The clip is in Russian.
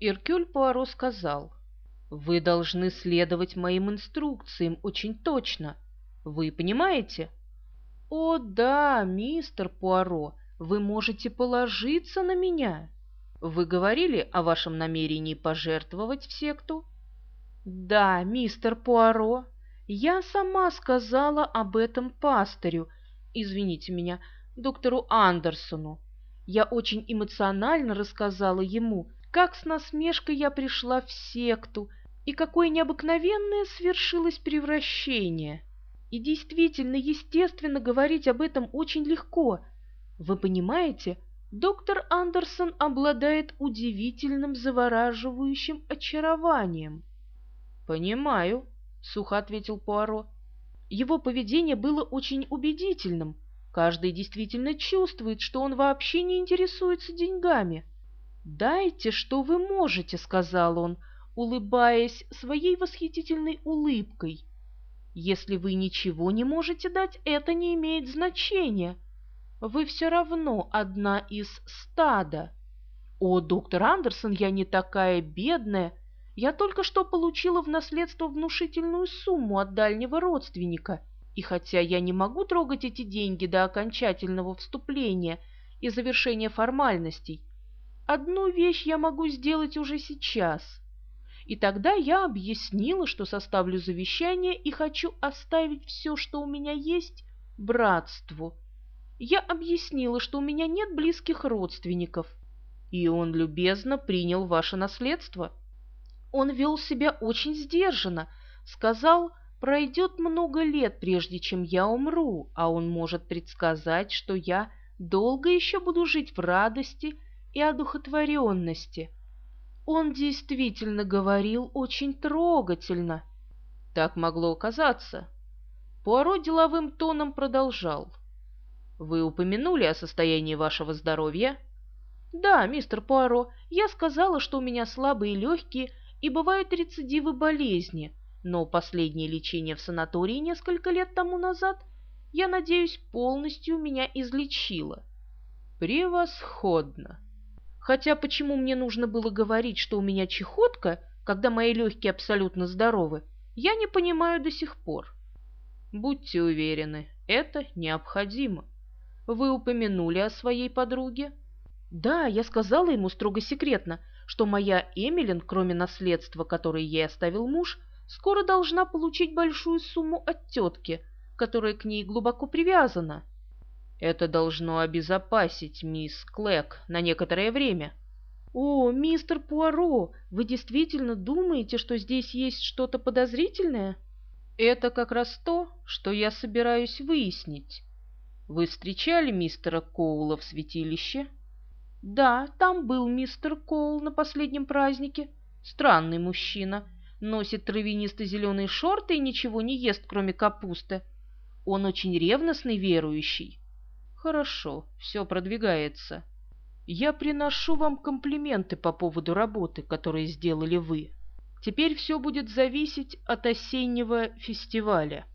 Иркюль Пуаро сказал, «Вы должны следовать моим инструкциям очень точно. Вы понимаете?» «О, да, мистер Пуаро, вы можете положиться на меня. Вы говорили о вашем намерении пожертвовать в секту?» «Да, мистер Пуаро, я сама сказала об этом пастырю, извините меня, доктору Андерсону. Я очень эмоционально рассказала ему, как с насмешкой я пришла в секту и какое необыкновенное свершилось превращение. И действительно, естественно, говорить об этом очень легко. Вы понимаете, доктор Андерсон обладает удивительным завораживающим очарованием. «Понимаю», — сухо ответил Пуаро. Его поведение было очень убедительным. Каждый действительно чувствует, что он вообще не интересуется деньгами. «Дайте, что вы можете», — сказал он, улыбаясь своей восхитительной улыбкой. «Если вы ничего не можете дать, это не имеет значения. Вы все равно одна из стада. О, доктор Андерсон, я не такая бедная, я только что получила в наследство внушительную сумму от дальнего родственника, и хотя я не могу трогать эти деньги до окончательного вступления и завершения формальностей, одну вещь я могу сделать уже сейчас. И тогда я объяснила, что составлю завещание и хочу оставить все, что у меня есть, братству. Я объяснила, что у меня нет близких родственников, и он любезно принял ваше наследство. Он вел себя очень сдержанно, сказал, пройдет много лет, прежде чем я умру, а он может предсказать, что я долго еще буду жить в радости и одухотворенности. Он действительно говорил очень трогательно. Так могло оказаться. Пуаро деловым тоном продолжал. «Вы упомянули о состоянии вашего здоровья?» «Да, мистер Пуаро, я сказала, что у меня слабые легкие и бывают рецидивы болезни, но последнее лечение в санатории несколько лет тому назад, я надеюсь, полностью меня излечило. Превосходно! Хотя почему мне нужно было говорить, что у меня чехотка, когда мои легкие абсолютно здоровы, я не понимаю до сих пор. Будьте уверены, это необходимо. Вы упомянули о своей подруге? Да, я сказала ему строго секретно – что моя Эмилин, кроме наследства, которое ей оставил муж, скоро должна получить большую сумму от тетки, которая к ней глубоко привязана. Это должно обезопасить мисс Клэк на некоторое время. «О, мистер Пуаро, вы действительно думаете, что здесь есть что-то подозрительное?» «Это как раз то, что я собираюсь выяснить. Вы встречали мистера Коула в святилище?» Да, там был мистер Коул на последнем празднике. Странный мужчина. Носит травянисто-зеленые шорты и ничего не ест, кроме капусты. Он очень ревностный верующий. Хорошо, все продвигается. Я приношу вам комплименты по поводу работы, которую сделали вы. Теперь все будет зависеть от осеннего фестиваля.